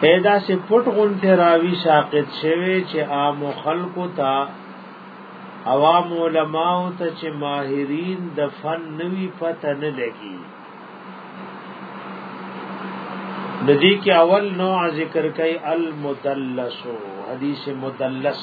پیدا سي پټ غون ته راوي ساقط شوی چې عام خلکو ته عوام علماء ته چې ماهرین د فن نوي پته نه لګي د دې کې اول نوع ذکر کوي المدلس حدیث مدلس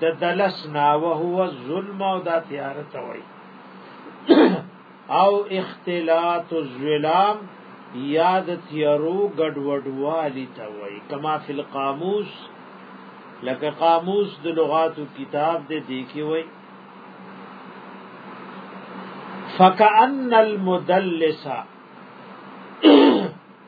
د دلس نا وهو الظلم او دا تیار توي او اختلاط الظلام یاد تیارو ګډوډوالی توي کما فی القاموس لکه قاموس د لغاتو کتاب دې دی کې وای فکأن المدلسا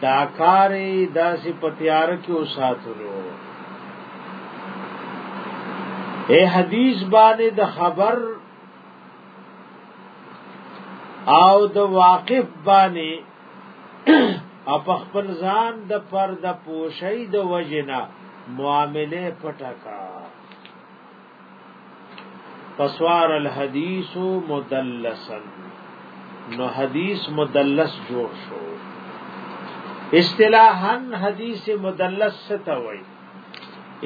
دا کاری داسې پتیار کې وساتلو اے حدیث باندې د خبر او د واقف باندې او په خپل ځان د پر د پوشي د وجنا معامله پټکا فسوار الحديث مدلسا نو حدیث مدلس جوړ شو اصطلاحا حدیث مدلس ستوي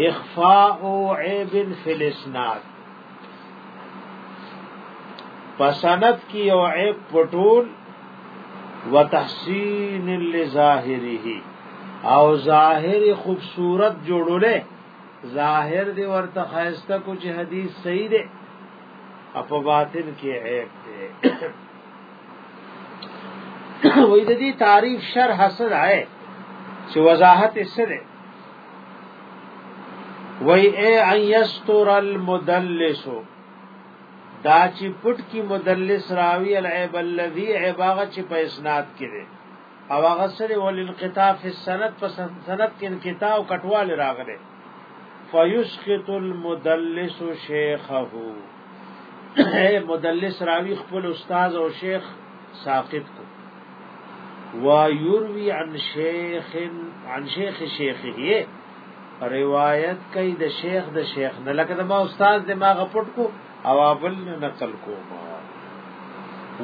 اخفاء عیب فی الاسناد پسند کی او عیب پټول وتحسین لظاهره او ظاهر خوبصورت جوړولې ظاهر دی ورته خیسته کو چې حدیث صحیح دی اپ باطن کې عیب دی وې د دې تعریف شرح سر ہے چې وضاحت سره وی اے ان یستر المدلس دا چې پټ کی مدلس راوی العیب الذی عباغه چې په اسناد کې او هغه سره ول انقطاع فی السند په سند کې انقطاع او کټوال راغله فیسقط المدلس شیخه مدلس راوی خپل استاد او شیخ ساقط کو و یروی عن شیخ عن شیخ شیخه روایت کوي د شیخ د شیخ نه لکه د ما استاد دماغ پټ کو او ابل نقل کوما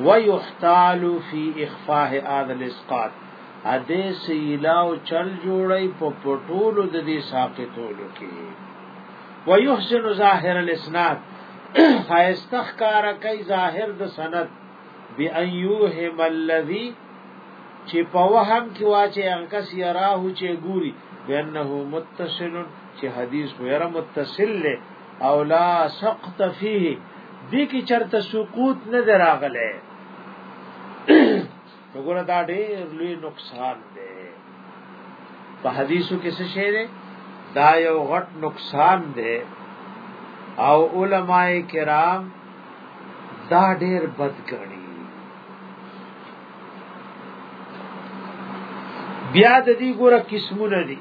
ويحتال في اخفاء هذا الاسقاط اده سیلاو چل جوړی په پټولو د دې ساقطولو کې ويحسن ظاهر الاسناد خاستخ کار کوي ظاهر د سند بأن يوهم الذي چې په وهم کې واچې هغه کس یراهو چې ګوري بأنه متصل چې حدیث ویره متصل له او لا سقط فيه دې کې چرته سقوط نه دراغله وګوره دا ډېر لوی نقصان دی په حدیثو کې څه شی دی دا یو غټ نقصان دی او علما کرام دا ډېر بد کړی بیا د دې ګوره قسمونه دي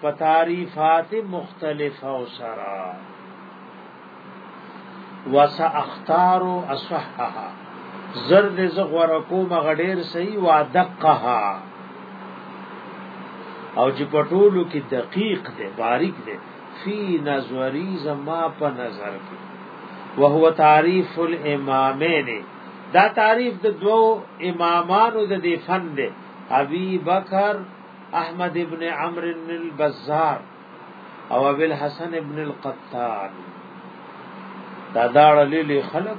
په تعریفات مختلف او سرا وساختار اصحها زرد زغور کوم غډیر صحیح وا دقها او چې پټولو کې دقیق دی باریک دی فی نظری زما په نظر کې وهو تعریف الامامین دا تعریف د دوو امامانو د فن دی ابي بکر احمد ابن عمرو البزار او ابي الحسن ابن القطان دا داړ لیلی خلق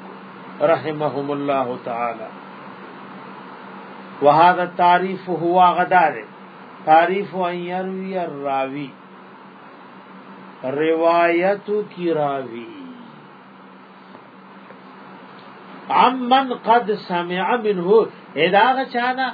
رحمهم الله تعالی وهذا التعريف هو غدار تعريف ان يروي الراوي روایت کی راوی عمن قد سمع منه ادا چانا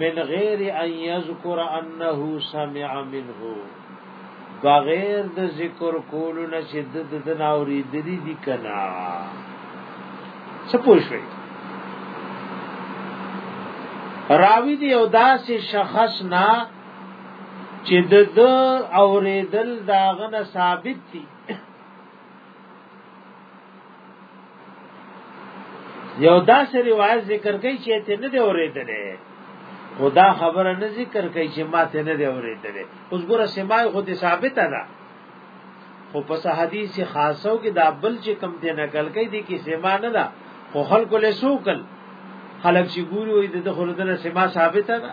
من غیر ان یذکر انه سمع منه بغیر د ذکر کولو نه چې د د ناوري د دې دي کنا څه پوښوي راوی دی او داسې شخص نه چې د د اوریدل داغه نه ثابت دي یو داسې روایت ذکر کوي چې ته نه دی اورېدلې خدا خبره نه ذکر کوي چې ما ته نه دی اورېدلې اوس ګوره سمای خو دې ثابت ده خو پس حدیث خاصو کې دا بل چې کم دی نقل کوي دي کې سما نه ده خو خلق له سوکل خلق چې ګوري وي د خلدنه سما ثابت ده